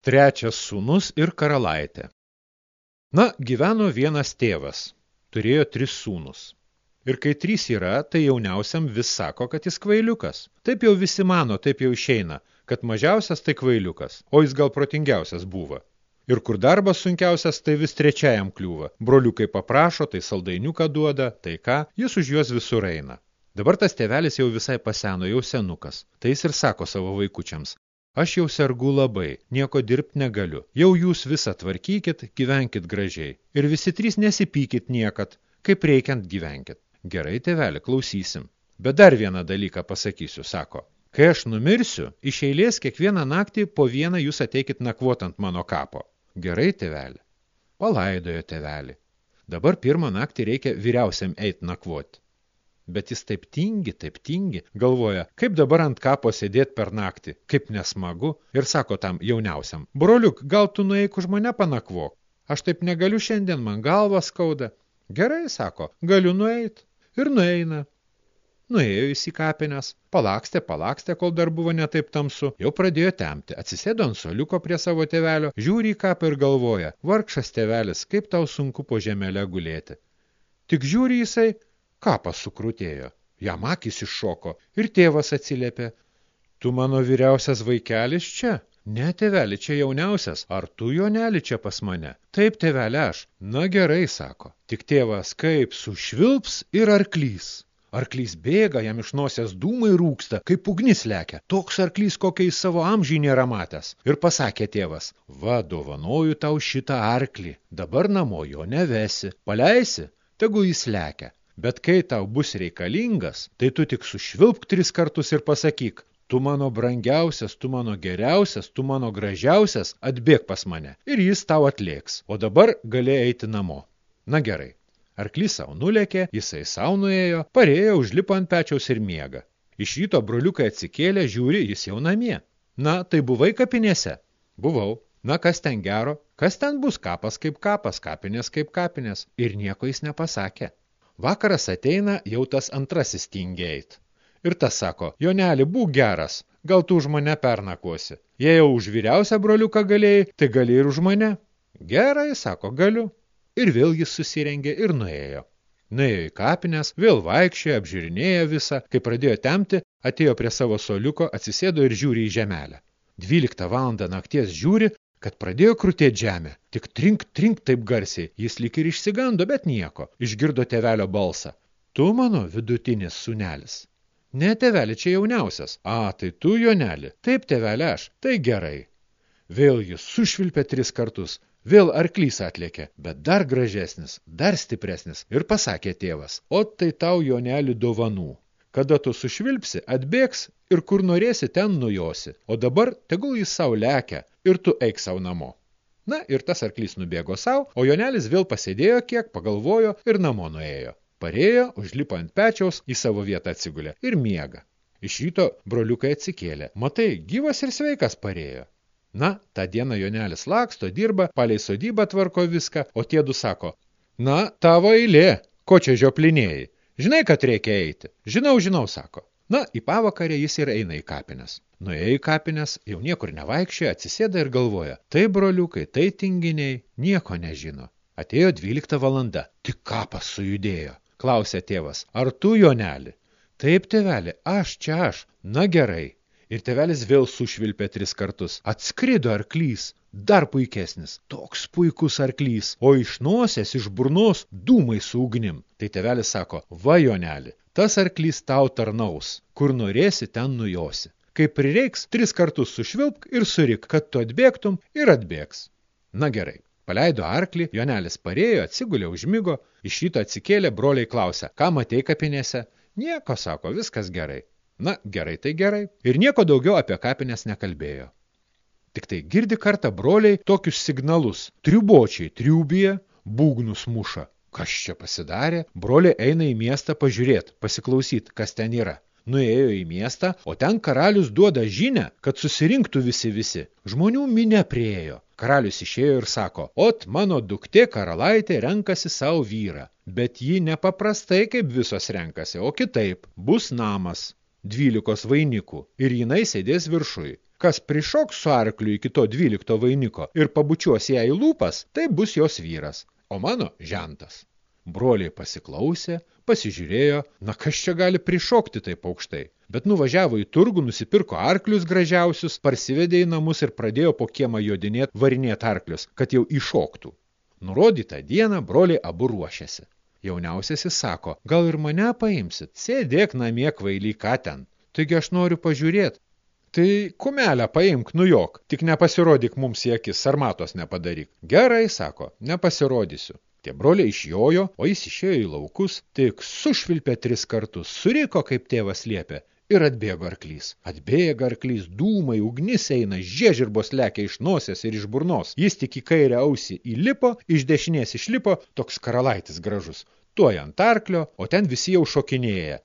Trečias sūnus ir karalaitė. Na, gyveno vienas tėvas, turėjo tris sūnus. Ir kai trys yra, tai jauniausiam vis sako, kad jis kvailiukas. Taip jau visi mano, taip jau išeina, kad mažiausias tai kvailiukas, o jis gal protingiausias buvo. Ir kur darbas sunkiausias, tai vis trečiajam kliūva. Broliukai paprašo, tai saldainiuką duoda, tai ką, jis už juos visur eina. Dabar tas tėvelis jau visai paseno, jau senukas. Tai jis ir sako savo vaikučiams, Aš jau sergu labai, nieko dirbt negaliu. Jau jūs visą tvarkykit, gyvenkit gražiai. Ir visi trys nesipykit niekad, kaip reikiant gyvenkit. Gerai, tėveli, klausysim. Bet dar vieną dalyką pasakysiu, sako. Kai aš numirsiu, iš eilės kiekvieną naktį po vieną jūs ateikit nakvot ant mano kapo. Gerai, tėveli. Palaidojo tėvelį. Dabar pirmą naktį reikia vyriausiam eit nakvoti bet jis taip tingi, taip tingi, galvoja, kaip dabar ant kapo sėdėt per naktį, kaip nesmagu, ir sako tam jauniausiam, broliuk, gal tu nueik už mane panakvok, aš taip negaliu šiandien, man galva skauda. Gerai, sako, galiu nueit. Ir nueina. Nuėjo jis į kapines, palakstė, palakstė, kol dar buvo netaip tamsu, jau pradėjo temti, atsisėdo ant soliuko prie savo tėvelio, žiūri į kapą ir galvoja, vargšas tėvelis, kaip tau sunku po žemelę gulėti. Tik žiūri jisai, kapas sukrutėjo, jam akis iššoko ir tėvas atsiliepė, tu mano vyriausias vaikelis čia? Ne, tėveli, čia jauniausias, ar tu, joneli, čia pas mane? Taip, tėveli, aš. Na gerai, sako. Tik tėvas kaip sušvilps ir arklys. Arklys bėga, jam iš nosies dūmai rūksta, kaip ugnis lekia. Toks arklys, kokia jis savo amžiai nėra matęs. Ir pasakė tėvas, va, dovanoju tau šitą arklį, dabar namo jo nevesi, paleisi, tegu jis lekia. Bet kai tau bus reikalingas, tai tu tik sušvilpk tris kartus ir pasakyk, tu mano brangiausias, tu mano geriausias, tu mano gražiausias, atbėg pas mane. Ir jis tau atlėks, o dabar gali eiti namo. Na gerai. Arklys savo nulėkė, jisai savo nuėjo, parėjo, užlipo ant pečiaus ir miega. Iš ryto broliukai atsikėlė, žiūri, jis jau namie. Na, tai buvai kapinėse? Buvau. Na, kas ten gero? Kas ten bus kapas kaip kapas, kapinės kaip kapinės? Ir nieko jis nepasakė. Vakaras ateina, jau tas antrasis tingeit. Ir tas sako, Joneli, būk geras, gal tu už mane pernakosi. Jei jau už vyriausią broliuką galėjai, tai gali ir už mane. Gerai, sako, galiu. Ir vėl jis susirengė ir nuėjo. Nuėjo į kapines, vėl vaikščiojo, apžiūrinėjo visą, kai pradėjo temti, atėjo prie savo soliuko, atsisėdo ir žiūri į žemelę. Dvyliktą valandą nakties žiūri, kad pradėjo krutėti žemę. Tik trink, trink taip garsiai. Jis lyg ir išsigando, bet nieko. Išgirdo tėvelio balsą. Tu mano vidutinis sunelis. Ne, tėvelė, čia jauniausias. A, tai tu, Joneli. Taip, tėvelė, aš. Tai gerai. Vėl jis sušvilpė tris kartus. Vėl arklys atlėkė, bet dar gražesnis, dar stipresnis. Ir pasakė tėvas, o tai tau, Joneli, dovanų. Kada tu sušvilpsi, atbėgs ir kur norėsi, ten nujosi. O dabar tegul jis savo lekia ir tu eik savo namo. Na ir tas arklys nubėgo savo, o Jonelis vėl pasėdėjo kiek, pagalvojo ir namo nuėjo. Parėjo, užlipo ant pečiaus, į savo vietą atsigulė ir miega. Iš ryto broliukai atsikėlė. Matai, gyvas ir sveikas parėjo. Na, tą dieną Jonelis laksto, dirba, palei sodybą tvarko viską, o tie du sako, na, tavo eilė, ko čia žioplinėjai? Žinai, kad reikia eiti. Žinau, žinau, sako. Na, į pavakarę jis ir eina į kapines. Nuėjo į kapines, jau niekur nevaikščioja, atsisėda ir galvoja. Tai broliukai, tai tinginiai, nieko nežino. Atėjo dvylikta valanda. Tik kapas sujudėjo. Klausė tėvas, ar tu, Joneli? Taip, tėveli, aš čia aš. Na gerai. Ir tėvelis vėl sušvilpė tris kartus. Atskrido arklys, dar puikesnis, toks puikus arklys, o iš nosės, iš burnos dūmai su ugnim. Tai tėvelis sako, va joneli, tas arklys tau tarnaus, kur norėsi, ten nujosi. Kai prireiks, tris kartus sušvilpk ir surik, kad tu atbėgtum ir atbėgs. Na gerai. Paleido arklį, Jonelis parėjo, atsigulė, užmigo, iš ryto atsikėlė, broliai klausia, ką matei kapinėse? Nieko, sako, viskas gerai. Na, gerai, tai gerai. Ir nieko daugiau apie kapinės nekalbėjo. Tik tai girdi kartą broliai tokius signalus. Triubočiai triubija, būgnus muša. Kas čia pasidarė? Broliai eina į miestą pažiūrėt, pasiklausyt, kas ten yra. Nuėjo į miestą, o ten karalius duoda žinę, kad susirinktų visi visi. Žmonių minė priejo. Karalius išėjo ir sako, ot, mano duktė karalaitė renkasi savo vyrą. Bet ji nepaprastai kaip visos renkasi, o kitaip. Bus namas, dvylikos vainikų ir jinai sėdės viršui. Kas prišoks su arkliu iki to dvylikto vainiko ir pabučiuos ją į lūpas, tai bus jos vyras, o mano žentas. Broliai pasiklausė, pasižiūrėjo, na kas čia gali prišokti taip aukštai. Bet nuvažiavo į turgų, nusipirko arklius gražiausius, parsivedė į namus ir pradėjo po kiemą jodinėt varinėt arklius, kad jau iššoktų. Nurodytą dieną broliai abu ruošiasi. Jauniausiasis sako, gal ir mane paimsit, sėdėk namie kvaily ką ten. Taigi aš noriu pažiūrėt. Tai kumelę paimk, nujok, tik nepasirodyk mums į akis, sarmatos nepadaryk. Gerai, sako, nepasirodysiu. Tie broliai išjojo, o jis išėjo į laukus, tik sušvilpė tris kartus, suriko, kaip tėvas liepė, ir atbėgo arklys. Atbėga arklys, dūmai, ugnis eina, žiežirbos lekia iš nosės ir iš burnos. Jis tik į kairę ausį įlipo, iš dešinės išlipo, toks karalaitis gražus. Tuoj ant arklio, o ten visi jau šokinėja.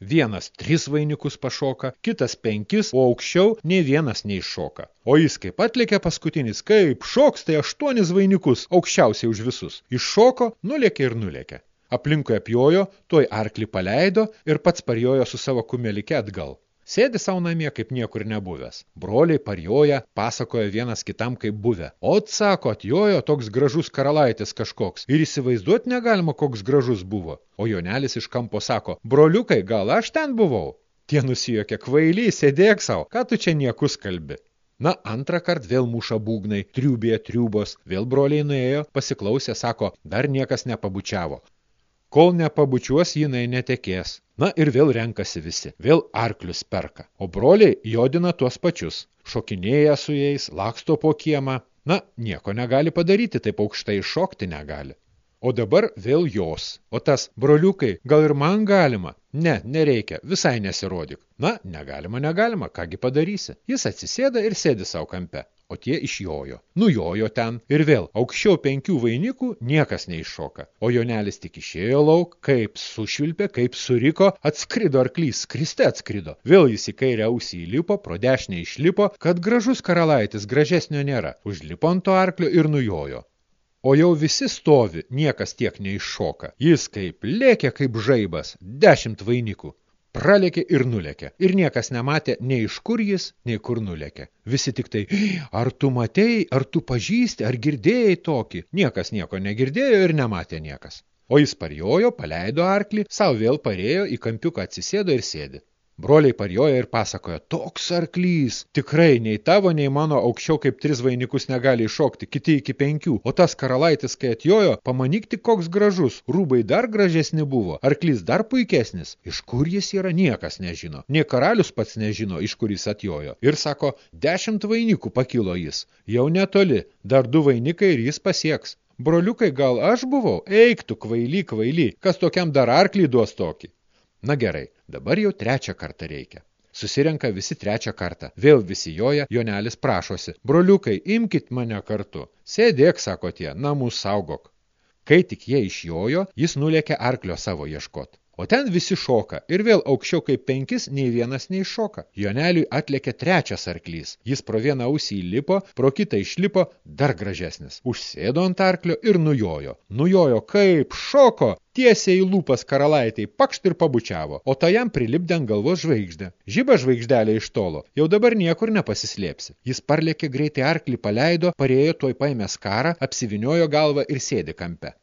Vienas tris vainikus pašoka, kitas penkis, o aukščiau nei vienas neiššoka. O jis kaip atlėkė paskutinis, kaip šoks, tai aštuonis vainikus, aukščiausiai už visus. Iššoko, nulėkė ir nulėkė. Aplinkui apjojo, tuoj arklį paleido ir pats parjojo su savo kumelike atgal. Sėdi savo namie, kaip niekur nebuvęs. Broliai parjoja, pasakoja vienas kitam kaip buvę. O, sako, atjojo toks gražus karalaitis kažkoks. Ir įsivaizduoti negalima, koks gražus buvo. O Jonelis iš kampo sako, broliukai, gal aš ten buvau? Tie nusijokė kvaily, sėdėk savo, ką tu čia niekus kalbi. Na, antrą kart vėl muša būgnai, triubė, triubos, vėl broliai nuėjo, pasiklausė, sako, dar niekas nepabučiavo. Kol nepabučiuos, jinai netekės. Na ir vėl renkasi visi, vėl arklius perka. O broliai jodina tuos pačius. Šokinėja su jais, laksto po kiemą. Na, nieko negali padaryti, taip aukštai šokti negali. O dabar vėl jos. O tas, broliukai, gal ir man galima? Ne, nereikia, visai nesirodyk. Na, negalima, negalima, kągi padarysi. Jis atsisėda ir sėdi savo kampe. O tie išjojo. Nujojo ten ir vėl, aukščiau penkių vainikų niekas neiššoka. O Jonelis tik išėjo lauk, kaip sušvilpė, kaip suriko, atskrido arklys, skriste atskrido. Vėl jis į kairę ausį įlipo, pro dešinę išlipo, kad gražus karalaitis, gražesnio nėra. Užlipo ant to arklio ir nujojo. O jau visi stovi, niekas tiek neiššoka. Jis kaip lėkė kaip žaibas, dešimt vainikų. Pralėkė ir nulėkė. Ir niekas nematė nei iš kur jis, nei kur nulėkė. Visi tik tai, ar tu matei, ar tu pažįsti, ar girdėjai tokį. Niekas nieko negirdėjo ir nematė niekas. O jis parjojo, paleido arklį, savo vėl parėjo, į kampiuką atsisėdo ir sėdi. Broliai parjoja ir pasakoja, toks arklys, tikrai nei tavo, nei mano aukščiau kaip tris vainikus negali iššokti, kiti iki penkių, o tas karalaitis, kai atjojo, pamanyt tik koks gražus, rūbai dar gražesni buvo, arklys dar puikesnis, iš kur jis yra, niekas nežino, nie karalius pats nežino, iš kur jis atjojo. Ir sako, dešimt vainikų pakilo jis, jau netoli, dar du vainikai ir jis pasieks. Broliukai, gal aš buvau? Eik tu, kvaily, kvaily, kas tokiam dar arklį duos tokį? Na gerai, dabar jau trečią kartą reikia. Susirenka visi trečią kartą. Vėl visi joja, Jonelis prašosi. Broliukai, imkit mane kartu. Sėdėk, sako tie, namus saugok. Kai tik jie išjojo, jis nulėkė arklio savo ieškot. O ten visi šoka ir vėl aukščiau kaip penkis nei vienas neiššoka. Joneliui atlėkė trečias arklys. Jis pro vieną ausį įlipo, pro kitą išlipo dar gražesnis. Užsėdo ant arklio ir nujojo. Nujojo kaip šoko, tiesiai į lūpas karalaitai, pakšt ir pabučiavo, o tai jam prilipdė ant galvos žvaigždę. Žyba žvaigždelė iš tolo, jau dabar niekur nepasislėpsi. Jis parlėkė greitai arklį, paleido, parėjo tuoj paėmė skarą, apsiviniojo galvą ir sėdi kampe.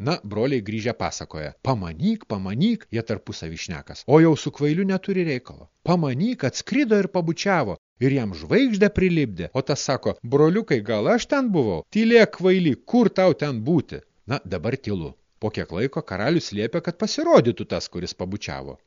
Na, broliai grįžę pasakoja, pamanyk, pamanyk, jie tarpusavį šnekas, o jau su kvailiu neturi reikalo. Pamanyk, atskrido ir pabučiavo, ir jam žvaigždę prilipdė, o tas sako, broliukai, gal aš ten buvau, tylėk kvaily, kur tau ten būti? Na, dabar tylu. Po kiek laiko karalius liepia, kad pasirodytų tas, kuris pabučiavo.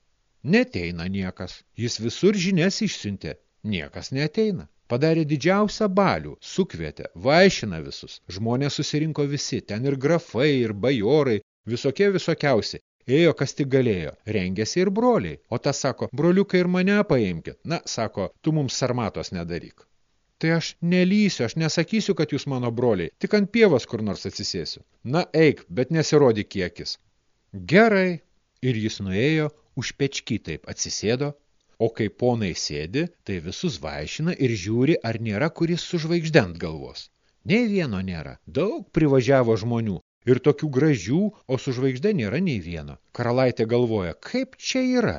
Neteina niekas, jis visur žinias išsiuntė, niekas neteina. Padarė didžiausią balių, sukvietė, vaišina visus. Žmonės susirinko visi, ten ir grafai, ir bajorai, visokie visokiausi. Ėjo, kas tik galėjo, rengėsi ir broliai. O tas sako, broliukai ir mane paimkit. Na, sako, tu mums sarmatos nedaryk. Tai aš nelysiu, aš nesakysiu, kad jūs mano broliai, tik ant pievos kur nors atsisėsiu. Na, eik, bet nesirodyk kiekis. Gerai. Ir jis nuėjo, užpečky taip atsisėdo, O kai ponai sėdi, tai visus vaišina ir žiūri, ar nėra kuris su žvaigždent galvos. Nei vieno nėra. Daug privažiavo žmonių. Ir tokių gražių, o su žvaigžde nėra nei vieno. Karalaitė galvoja, kaip čia yra?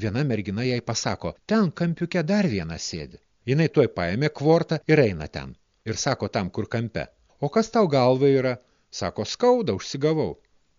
Viena mergina jai pasako, ten kampiuke dar viena sėdi. Jinai tuoj paėmė kvortą ir eina ten. Ir sako tam, kur kampe. O kas tau galva yra? Sako, skauda, užsigavau.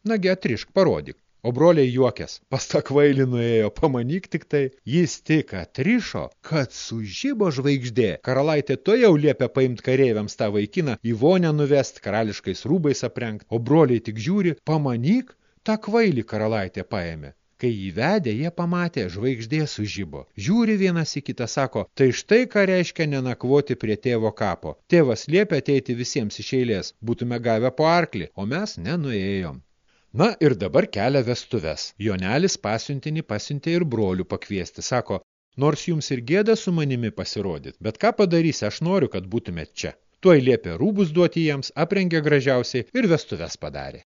Nagi, atrišk, parodyk. O broliai juokės, pas tą kvailį nuėjo, pamanyk tik tai, jis tik atrišo, kad sužybo žvaigždė. Karalaitė to jau liepia paimt kareiviams tą vaikiną, į vonę nuvest, karališkais rūbais aprengt, o broliai tik žiūri, pamanyk, tą kvailį karalaitė paėmė. Kai jį vedė, jie pamatė, žvaigždė sužybo. Žiūri vienas į kitą, sako, tai štai ką reiškia nenakvoti prie tėvo kapo. Tėvas liepia ateiti visiems iš eilės, būtume gavę po arklį, o mes nenuėjom. Na ir dabar kelia vestuves. Jonelis pasiuntinį pasiuntė ir brolių pakviesti. Sako, nors jums ir gėda su manimi pasirodyt, bet ką padarysi, aš noriu, kad būtumėt čia. Tuoj liepė rūbus duoti jiems, aprengė gražiausiai ir vestuves padarė.